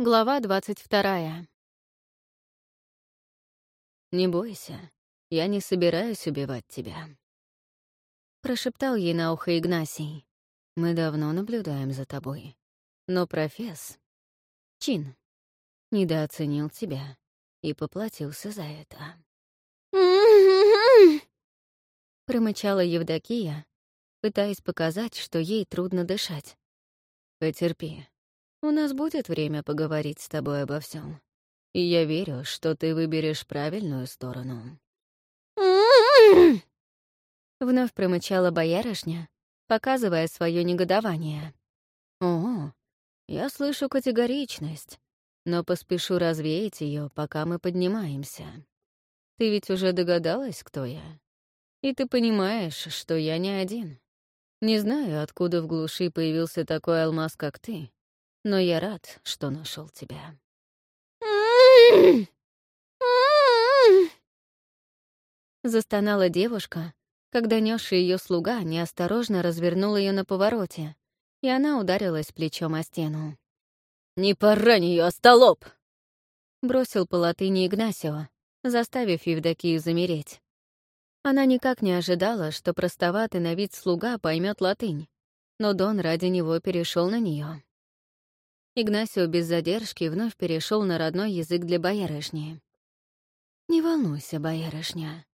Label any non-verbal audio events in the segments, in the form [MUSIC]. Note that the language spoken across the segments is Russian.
Глава двадцать вторая. «Не бойся, я не собираюсь убивать тебя», — прошептал ей на ухо Игнасий. «Мы давно наблюдаем за тобой. Но професс, Чин, недооценил тебя и поплатился за это». [LAUGHS] Промычала Евдокия, пытаясь показать, что ей трудно дышать. «Потерпи, у нас будет время поговорить с тобой обо всем. И я верю, что ты выберешь правильную сторону. [CLEARS THROAT] Вновь промычала боярышня, показывая свое негодование. О, я слышу категоричность, но поспешу развеять ее, пока мы поднимаемся. Ты ведь уже догадалась, кто я? И ты понимаешь, что я не один. Не знаю, откуда в глуши появился такой алмаз, как ты, но я рад, что нашел тебя. Застонала девушка, когда несший ее слуга неосторожно развернул ее на повороте, и она ударилась плечом о стену. «Не порань ее, остолоп!» Бросил по латыни Игнасио, заставив Евдокию замереть. Она никак не ожидала, что простоватый на вид слуга поймет латынь, но Дон ради него перешел на нее. Игнасио без задержки вновь перешел на родной язык для боярышни. «Не волнуйся, боярышня.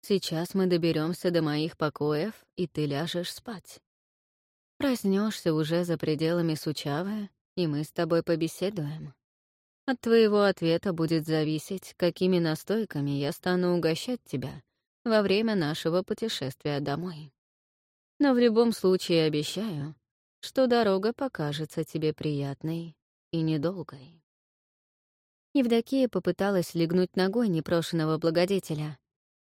Сейчас мы доберемся до моих покоев, и ты ляжешь спать. Проснешься уже за пределами Сучавы, и мы с тобой побеседуем. От твоего ответа будет зависеть, какими настойками я стану угощать тебя во время нашего путешествия домой. Но в любом случае обещаю, что дорога покажется тебе приятной и недолгой. Евдокия попыталась легнуть ногой непрошенного благодетеля,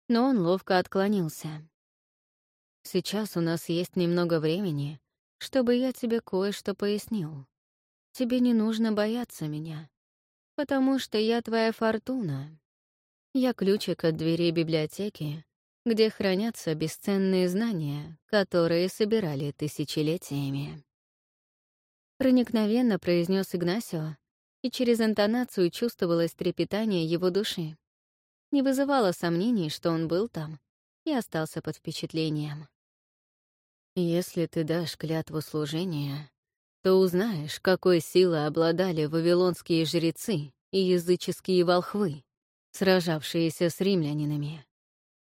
но он ловко отклонился. «Сейчас у нас есть немного времени, чтобы я тебе кое-что пояснил. Тебе не нужно бояться меня, потому что я твоя фортуна. Я ключик от двери библиотеки, где хранятся бесценные знания, которые собирали тысячелетиями. Проникновенно произнес Игнасио, и через интонацию чувствовалось трепетание его души. Не вызывало сомнений, что он был там и остался под впечатлением. «Если ты дашь клятву служения, то узнаешь, какой силой обладали вавилонские жрецы и языческие волхвы, сражавшиеся с римлянинами.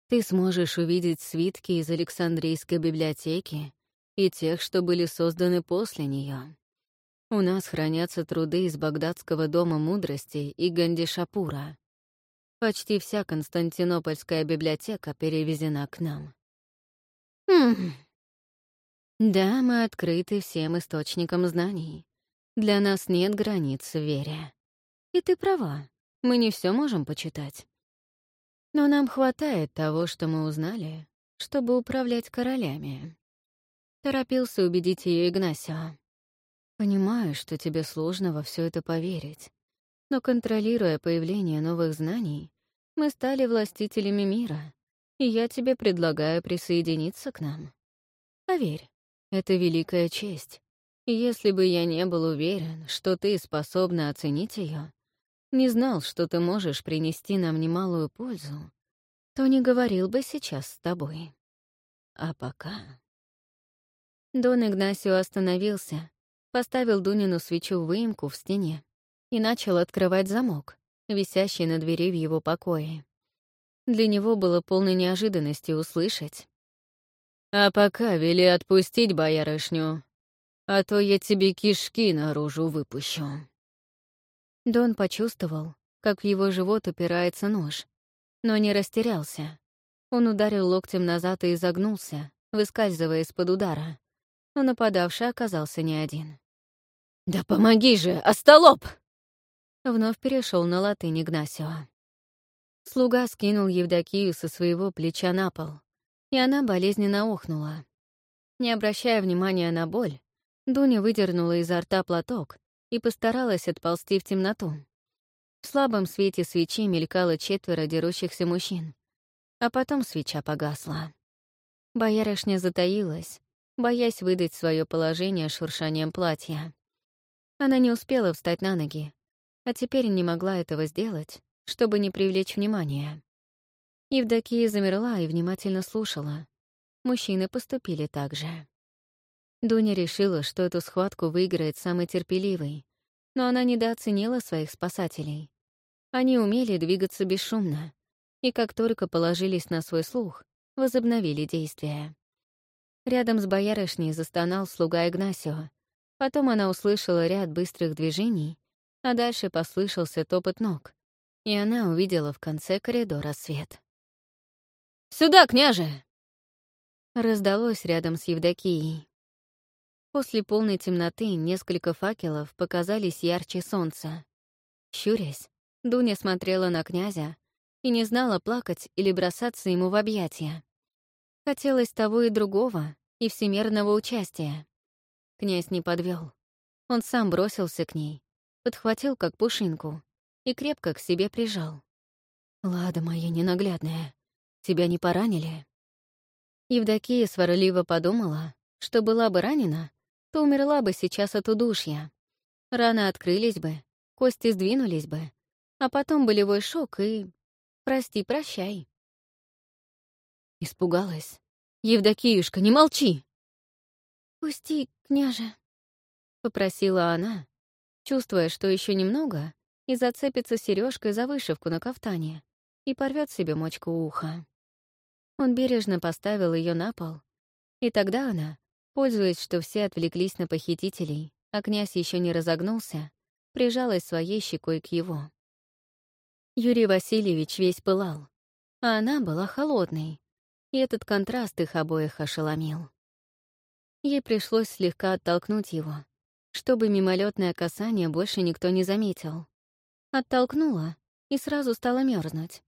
Ты сможешь увидеть свитки из Александрийской библиотеки и тех, что были созданы после нее. У нас хранятся труды из Багдадского дома мудрости и Гандишапура. Почти вся Константинопольская библиотека перевезена к нам. Хм. Да, мы открыты всем источникам знаний. Для нас нет границ в вере. И ты права, мы не все можем почитать. Но нам хватает того, что мы узнали, чтобы управлять королями. Торопился убедить ее Игнасио. Понимаю, что тебе сложно во все это поверить. Но контролируя появление новых знаний, мы стали властителями мира, и я тебе предлагаю присоединиться к нам. Поверь, это великая честь. И если бы я не был уверен, что ты способна оценить ее, не знал, что ты можешь принести нам немалую пользу, то не говорил бы сейчас с тобой. А пока... Дон Игнасио остановился, поставил Дунину свечу в выемку в стене и начал открывать замок, висящий на двери в его покое. Для него было полной неожиданности услышать. «А пока вели отпустить боярышню, а то я тебе кишки наружу выпущу». Дон почувствовал, как в его живот упирается нож, но не растерялся. Он ударил локтем назад и изогнулся, выскальзывая из-под удара но нападавший оказался не один. «Да помоги же, остолоп!» Вновь перешел на латынь Игнасио. Слуга скинул Евдокию со своего плеча на пол, и она болезненно охнула. Не обращая внимания на боль, Дуня выдернула изо рта платок и постаралась отползти в темноту. В слабом свете свечи мелькало четверо дерущихся мужчин, а потом свеча погасла. Боярышня затаилась, боясь выдать свое положение шуршанием платья. Она не успела встать на ноги, а теперь не могла этого сделать, чтобы не привлечь внимания. Евдокия замерла и внимательно слушала. Мужчины поступили так же. Дуня решила, что эту схватку выиграет самый терпеливый, но она недооценила своих спасателей. Они умели двигаться бесшумно, и как только положились на свой слух, возобновили действия. Рядом с боярышней застонал слуга Игнасио. Потом она услышала ряд быстрых движений, а дальше послышался топот ног, и она увидела в конце коридора свет. «Сюда, княже!» Раздалось рядом с Евдокией. После полной темноты несколько факелов показались ярче солнца. Щурясь, Дуня смотрела на князя и не знала, плакать или бросаться ему в объятия. Хотелось того и другого, и всемерного участия. Князь не подвел. Он сам бросился к ней, подхватил как пушинку и крепко к себе прижал. «Лада моя ненаглядная, тебя не поранили?» Евдокия сварливо подумала, что была бы ранена, то умерла бы сейчас от удушья. Раны открылись бы, кости сдвинулись бы, а потом болевой шок и... Прости, прощай. Испугалась. «Евдокиюшка, не молчи!» «Пусти, княже», — попросила она, чувствуя, что еще немного, и зацепится сережкой за вышивку на кафтане и порвет себе мочку уха. Он бережно поставил ее на пол, и тогда она, пользуясь, что все отвлеклись на похитителей, а князь еще не разогнулся, прижалась своей щекой к его. Юрий Васильевич весь пылал, а она была холодной, и этот контраст их обоих ошеломил. Ей пришлось слегка оттолкнуть его, чтобы мимолетное касание больше никто не заметил. Оттолкнула и сразу стала мерзнуть.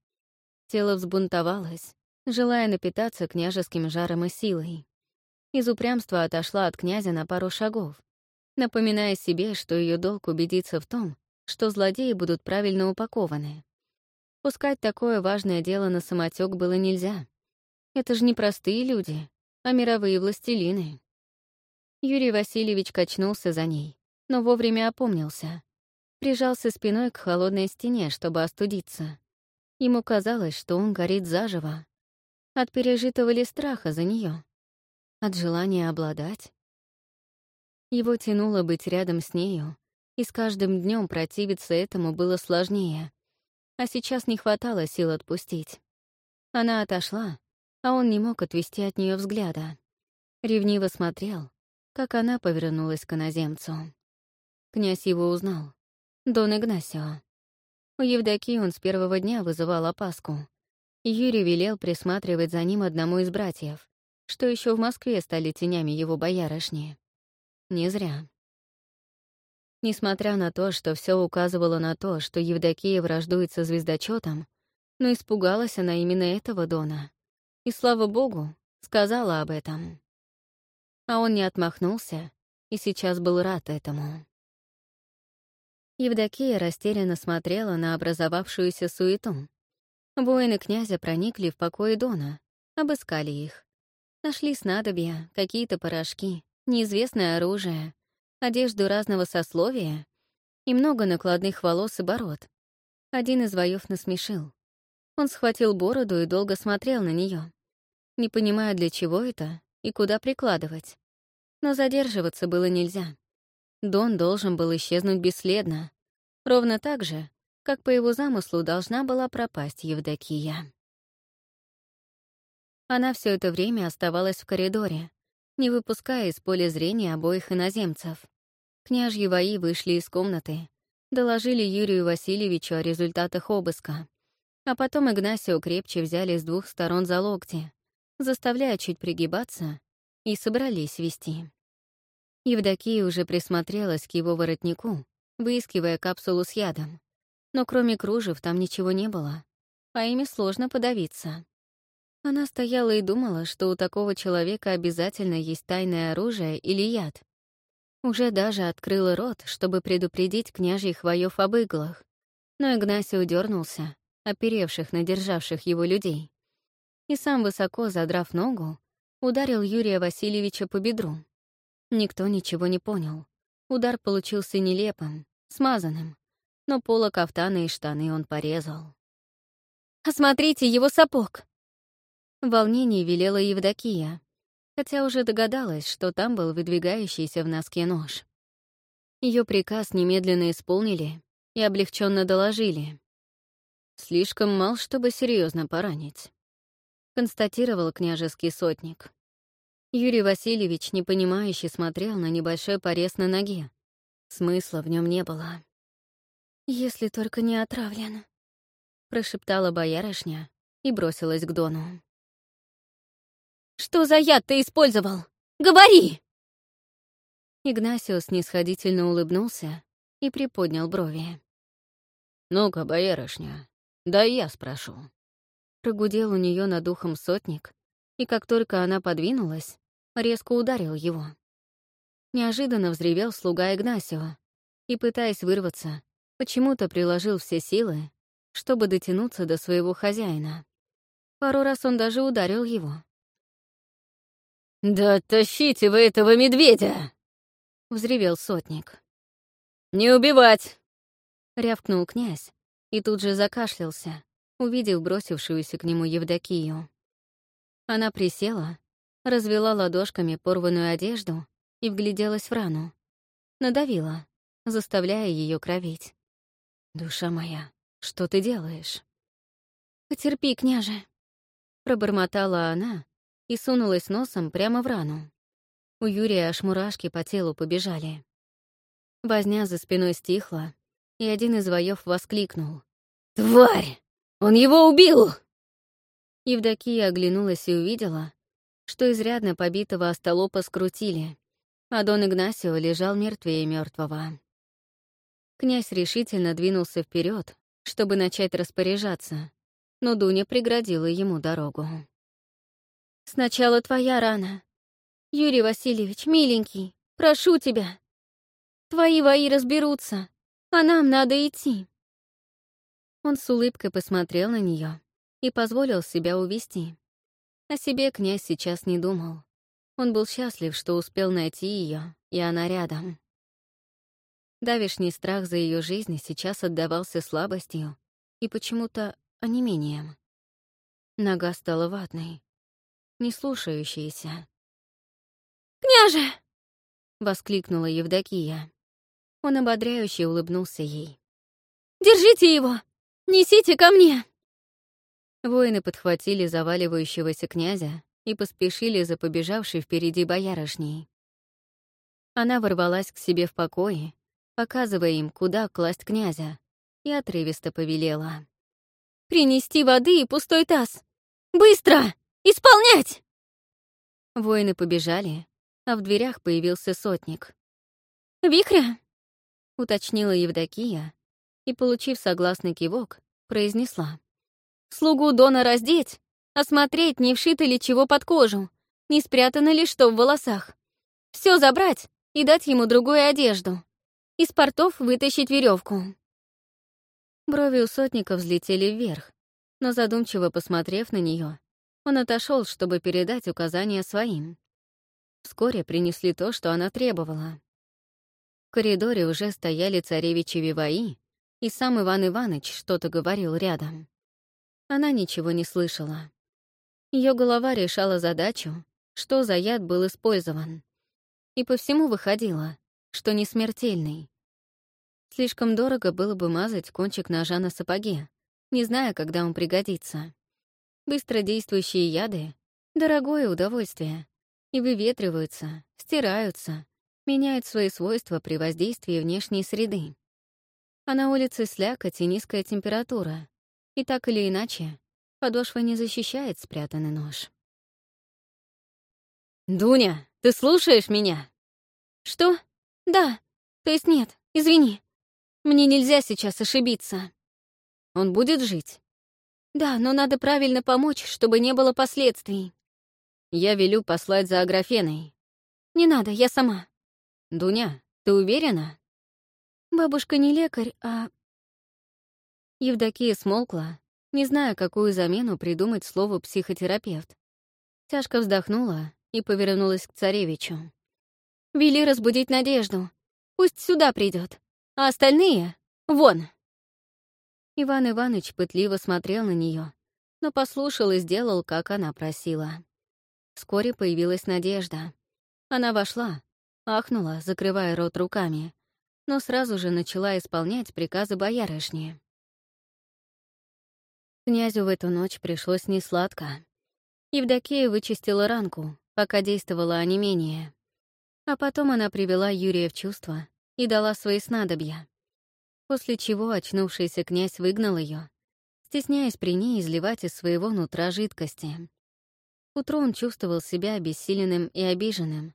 Тело взбунтовалось, желая напитаться княжеским жаром и силой. Из упрямства отошла от князя на пару шагов, напоминая себе, что ее долг убедиться в том, что злодеи будут правильно упакованы. Пускать такое важное дело на самотек было нельзя. Это же не простые люди, а мировые властелины. Юрий Васильевич качнулся за ней, но вовремя опомнился. Прижался спиной к холодной стене, чтобы остудиться. Ему казалось, что он горит заживо. От пережитого ли страха за нее, От желания обладать? Его тянуло быть рядом с нею, и с каждым днем противиться этому было сложнее а сейчас не хватало сил отпустить. Она отошла, а он не мог отвести от нее взгляда. Ревниво смотрел, как она повернулась к иноземцу. Князь его узнал. Дон Игнасио. У Евдокии он с первого дня вызывал опаску. Юрий велел присматривать за ним одному из братьев, что еще в Москве стали тенями его боярышни. Не зря. Несмотря на то, что все указывало на то, что Евдокия враждует со звездочетом, но испугалась она именно этого Дона. И, слава богу, сказала об этом. А он не отмахнулся и сейчас был рад этому. Евдокия растерянно смотрела на образовавшуюся суету. Воины князя проникли в покои Дона, обыскали их. Нашли снадобья, какие-то порошки, неизвестное оружие, одежду разного сословия и много накладных волос и бород. Один из воев насмешил. Он схватил бороду и долго смотрел на нее, не понимая, для чего это и куда прикладывать. Но задерживаться было нельзя. Дон должен был исчезнуть бесследно, ровно так же, как по его замыслу должна была пропасть Евдокия. Она все это время оставалась в коридоре, не выпуская из поля зрения обоих иноземцев. Княжьи вои вышли из комнаты, доложили Юрию Васильевичу о результатах обыска, а потом Игнасио крепче взяли с двух сторон за локти, заставляя чуть пригибаться, и собрались вести. Евдокия уже присмотрелась к его воротнику, выискивая капсулу с ядом. Но кроме кружев там ничего не было, а ими сложно подавиться. Она стояла и думала, что у такого человека обязательно есть тайное оружие или яд. Уже даже открыла рот, чтобы предупредить княжьих воев об иглах, но Игнасий удернулся, оперевших на державших его людей. И сам, высоко задрав ногу, ударил Юрия Васильевича по бедру. Никто ничего не понял. Удар получился нелепым, смазанным, но пола кафтана и штаны он порезал. «Осмотрите его сапог!» В волнении велела Евдокия, хотя уже догадалась, что там был выдвигающийся в носке нож. Ее приказ немедленно исполнили и облегченно доложили. «Слишком мал, чтобы серьезно поранить», — констатировал княжеский сотник. Юрий Васильевич непонимающе смотрел на небольшой порез на ноге. Смысла в нем не было. «Если только не отравлен», — прошептала боярышня и бросилась к Дону. «Что за яд ты использовал? Говори!» Игнасио снисходительно улыбнулся и приподнял брови. «Ну-ка, боярышня, да я спрошу». Прогудел у нее над ухом сотник, и как только она подвинулась, резко ударил его. Неожиданно взревел слуга Игнасио и, пытаясь вырваться, почему-то приложил все силы, чтобы дотянуться до своего хозяина. Пару раз он даже ударил его. «Да тащите вы этого медведя!» взревел сотник. «Не убивать!» — рявкнул князь и тут же закашлялся, увидев бросившуюся к нему Евдокию. Она присела, развела ладошками порванную одежду и вгляделась в рану. Надавила, заставляя ее кровить. «Душа моя, что ты делаешь?» «Потерпи, княже», — пробормотала она и сунулась носом прямо в рану. У Юрия аж мурашки по телу побежали. Возня за спиной стихла, и один из воев воскликнул. «Тварь! Он его убил!» Евдокия оглянулась и увидела, что изрядно побитого остолопа скрутили, а Дон Игнасио лежал мертвее мертвого. Князь решительно двинулся вперед, чтобы начать распоряжаться, но Дуня преградила ему дорогу. «Сначала твоя рана», Юрий Васильевич, миленький, прошу тебя. Твои вои разберутся, а нам надо идти. Он с улыбкой посмотрел на нее и позволил себя увести. О себе князь сейчас не думал. Он был счастлив, что успел найти ее, и она рядом. Давишний страх за ее жизнь сейчас отдавался слабостью и почему-то онемением. Нога стала ватной, не слушающейся. «Княже!» — воскликнула Евдокия. Он ободряюще улыбнулся ей. «Держите его! Несите ко мне!» Воины подхватили заваливающегося князя и поспешили за побежавшей впереди боярышней. Она ворвалась к себе в покое, показывая им, куда класть князя, и отрывисто повелела. «Принести воды и пустой таз! Быстро! Исполнять!» Воины побежали, а в дверях появился сотник. «Вихря?» — уточнила Евдокия и, получив согласный кивок, произнесла. «Слугу Дона раздеть, осмотреть, не вшито ли чего под кожу, не спрятано ли что в волосах. Все забрать и дать ему другую одежду. Из портов вытащить веревку. Брови у сотника взлетели вверх, но задумчиво посмотрев на нее, он отошел, чтобы передать указания своим. Вскоре принесли то, что она требовала. В коридоре уже стояли царевичи Виваи, и сам Иван Иванович что-то говорил рядом. Она ничего не слышала. Ее голова решала задачу, что за яд был использован. И по всему выходило, что не смертельный. Слишком дорого было бы мазать кончик ножа на сапоге, не зная, когда он пригодится. Быстродействующие яды — дорогое удовольствие, и выветриваются, стираются, меняют свои свойства при воздействии внешней среды. А на улице слякоть и низкая температура, и так или иначе подошва не защищает спрятанный нож. «Дуня, ты слушаешь меня?» «Что? Да. То есть нет, извини. Мне нельзя сейчас ошибиться». «Он будет жить?» «Да, но надо правильно помочь, чтобы не было последствий». Я велю послать за Аграфеной. Не надо, я сама. Дуня, ты уверена? Бабушка не лекарь, а... Евдокия смолкла, не зная, какую замену придумать слову «психотерапевт». Тяжко вздохнула и повернулась к царевичу. «Вели разбудить Надежду. Пусть сюда придет, а остальные — вон!» Иван Иванович пытливо смотрел на нее, но послушал и сделал, как она просила. Вскоре появилась Надежда. Она вошла, ахнула, закрывая рот руками, но сразу же начала исполнять приказы боярышни. Князю в эту ночь пришлось несладко. Евдокия вычистила ранку, пока действовала онемение. А потом она привела Юрия в чувство и дала свои снадобья. После чего очнувшийся князь выгнал ее, стесняясь при ней изливать из своего нутра жидкости. Утру он чувствовал себя обессиленным и обиженным,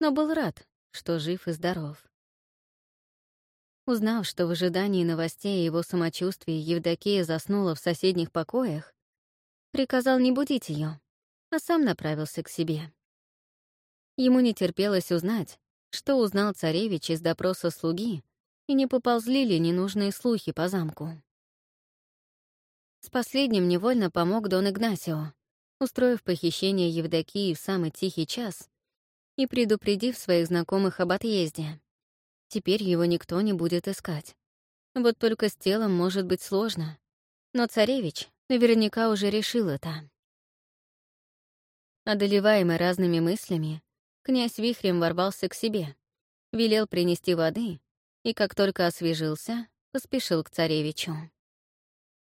но был рад, что жив и здоров. Узнав, что в ожидании новостей о его самочувствии Евдокия заснула в соседних покоях, приказал не будить ее, а сам направился к себе. Ему не терпелось узнать, что узнал царевич из допроса слуги, и не поползли ли ненужные слухи по замку. С последним невольно помог Дон Игнасио, устроив похищение Евдокии в самый тихий час и предупредив своих знакомых об отъезде. Теперь его никто не будет искать. Вот только с телом может быть сложно. Но царевич наверняка уже решил это. Одолеваемый разными мыслями, князь вихрем ворвался к себе, велел принести воды и, как только освежился, поспешил к царевичу.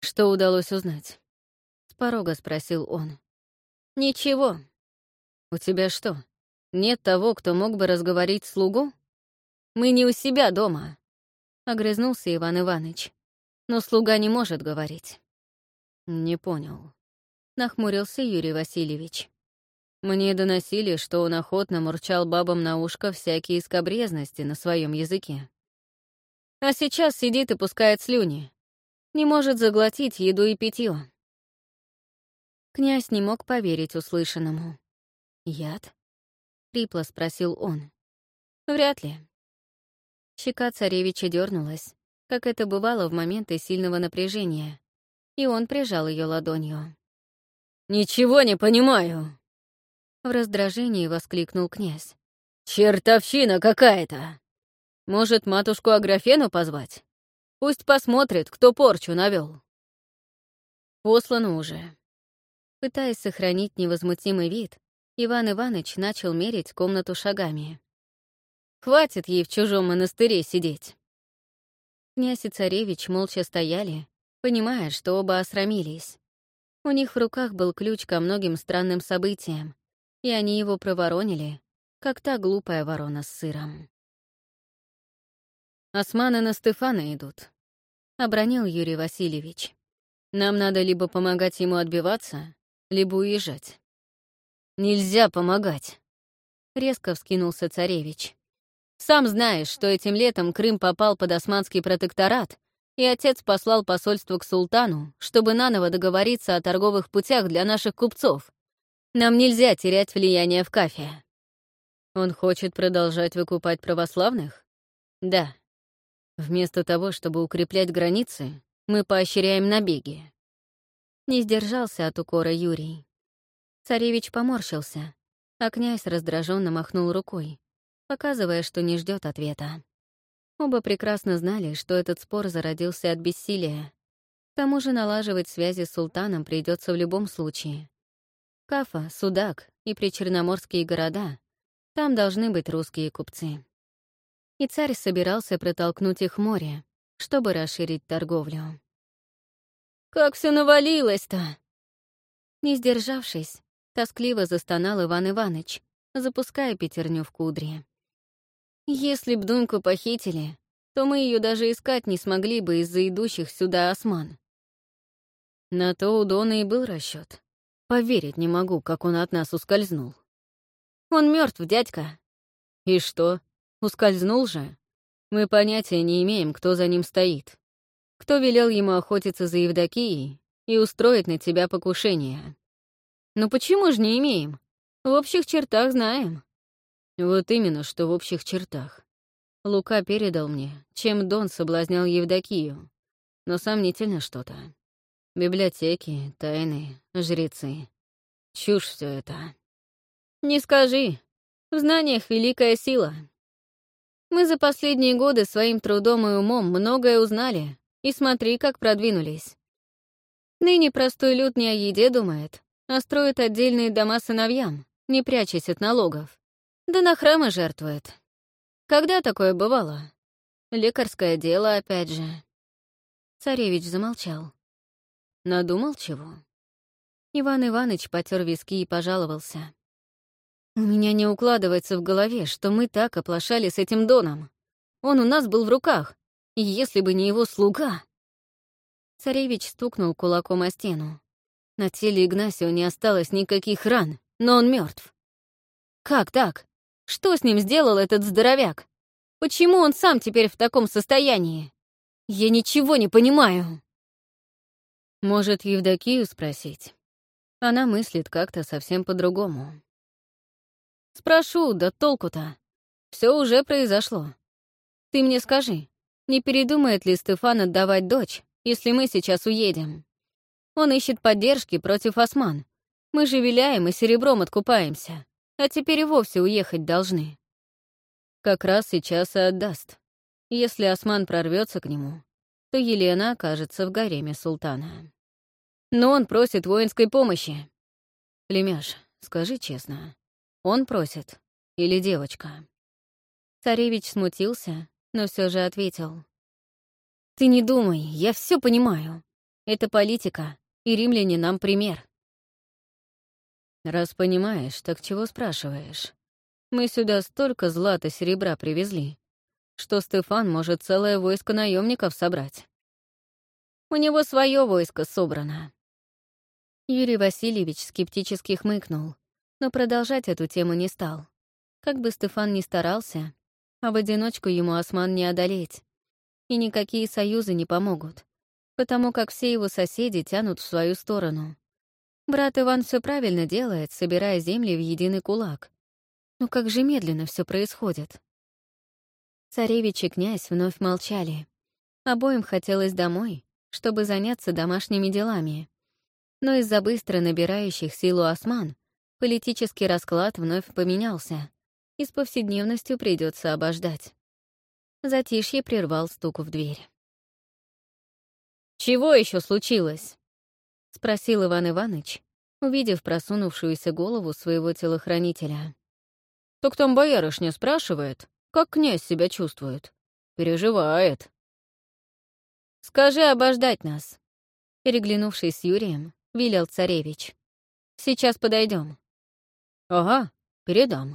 «Что удалось узнать?» — с порога спросил он. «Ничего. У тебя что, нет того, кто мог бы разговорить слугу?» Мы не у себя дома», — огрызнулся Иван Иванович. «Но слуга не может говорить». «Не понял», — нахмурился Юрий Васильевич. «Мне доносили, что он охотно мурчал бабам на ушко всякие скобрезности на своем языке. А сейчас сидит и пускает слюни. Не может заглотить еду и питье. Князь не мог поверить услышанному. «Яд?» — хрипло спросил он. «Вряд ли. Щека царевича дернулась, как это бывало в моменты сильного напряжения, и он прижал ее ладонью. «Ничего не понимаю!» В раздражении воскликнул князь. «Чертовщина какая-то! Может, матушку Аграфену позвать? Пусть посмотрит, кто порчу навел. Послано уже. Пытаясь сохранить невозмутимый вид, Иван Иванович начал мерить комнату шагами. Хватит ей в чужом монастыре сидеть. Князь и царевич молча стояли, понимая, что оба осрамились. У них в руках был ключ ко многим странным событиям, и они его проворонили, как та глупая ворона с сыром. «Османы на Стефана идут», — обронил Юрий Васильевич. «Нам надо либо помогать ему отбиваться, либо уезжать». «Нельзя помогать», — резко вскинулся царевич. Сам знаешь, что этим летом Крым попал под османский протекторат, и отец послал посольство к султану, чтобы наново договориться о торговых путях для наших купцов. Нам нельзя терять влияние в Кафе. Он хочет продолжать выкупать православных? Да. Вместо того, чтобы укреплять границы, мы поощряем набеги. Не сдержался от укора Юрий. Царевич поморщился, а князь раздраженно махнул рукой показывая, что не ждет ответа. Оба прекрасно знали, что этот спор зародился от бессилия. К тому же налаживать связи с султаном придется в любом случае. Кафа, Судак и причерноморские города — там должны быть русские купцы. И царь собирался протолкнуть их море, чтобы расширить торговлю. «Как все навалилось-то!» Не сдержавшись, тоскливо застонал Иван Иваныч, запуская пятерню в кудри. Если б Дуньку похитили, то мы ее даже искать не смогли бы из-за идущих сюда осман. На то у Дона и был расчет. Поверить не могу, как он от нас ускользнул. Он мертв, дядька. И что, ускользнул же? Мы понятия не имеем, кто за ним стоит. Кто велел ему охотиться за Евдокией и устроить на тебя покушение. Ну почему же не имеем? В общих чертах знаем. Вот именно, что в общих чертах. Лука передал мне, чем Дон соблазнял Евдокию. Но сомнительно что-то. Библиотеки, тайны, жрецы. Чушь все это. Не скажи. В знаниях великая сила. Мы за последние годы своим трудом и умом многое узнали, И смотри, как продвинулись. Ныне простой люд не о еде думает, а строит отдельные дома сыновьям, не прячась от налогов. Да на храмы жертвует. Когда такое бывало? Лекарское дело, опять же. Царевич замолчал. Надумал чего? Иван Иванович потер виски и пожаловался. «У меня не укладывается в голове, что мы так оплошали с этим Доном. Он у нас был в руках, и если бы не его слуга...» Царевич стукнул кулаком о стену. На теле Игнасио не осталось никаких ран, но он мертв. Как так? Что с ним сделал этот здоровяк? Почему он сам теперь в таком состоянии? Я ничего не понимаю. Может, Евдокию спросить? Она мыслит как-то совсем по-другому. Спрошу, да толку-то. Все уже произошло. Ты мне скажи, не передумает ли Стефан отдавать дочь, если мы сейчас уедем? Он ищет поддержки против осман. Мы же виляем и серебром откупаемся, а теперь и вовсе уехать должны. Как раз сейчас и отдаст. Если осман прорвется к нему, то Елена окажется в гареме султана. Но он просит воинской помощи. Племяш, скажи честно, он просит или девочка? Царевич смутился, но все же ответил. «Ты не думай, я все понимаю. Это политика, и римляне нам пример. Раз понимаешь, так чего спрашиваешь? Мы сюда столько злата серебра привезли, что Стефан может целое войско наемников собрать. У него свое войско собрано. Юрий Васильевич скептически хмыкнул, но продолжать эту тему не стал. Как бы Стефан ни старался, а в одиночку ему осман не одолеть. И никакие союзы не помогут потому как все его соседи тянут в свою сторону. Брат Иван все правильно делает, собирая земли в единый кулак. Но как же медленно все происходит. Царевич и князь вновь молчали. Обоим хотелось домой, чтобы заняться домашними делами. Но из-за быстро набирающих силу осман политический расклад вновь поменялся, и с повседневностью придется обождать. Затишье прервал стук в дверь. «Чего еще случилось?» — спросил Иван Иванович, увидев просунувшуюся голову своего телохранителя. «Так там боярышня спрашивает, как князь себя чувствует. Переживает». «Скажи обождать нас», — переглянувшись с Юрием, велел царевич. «Сейчас подойдем. «Ага, передам».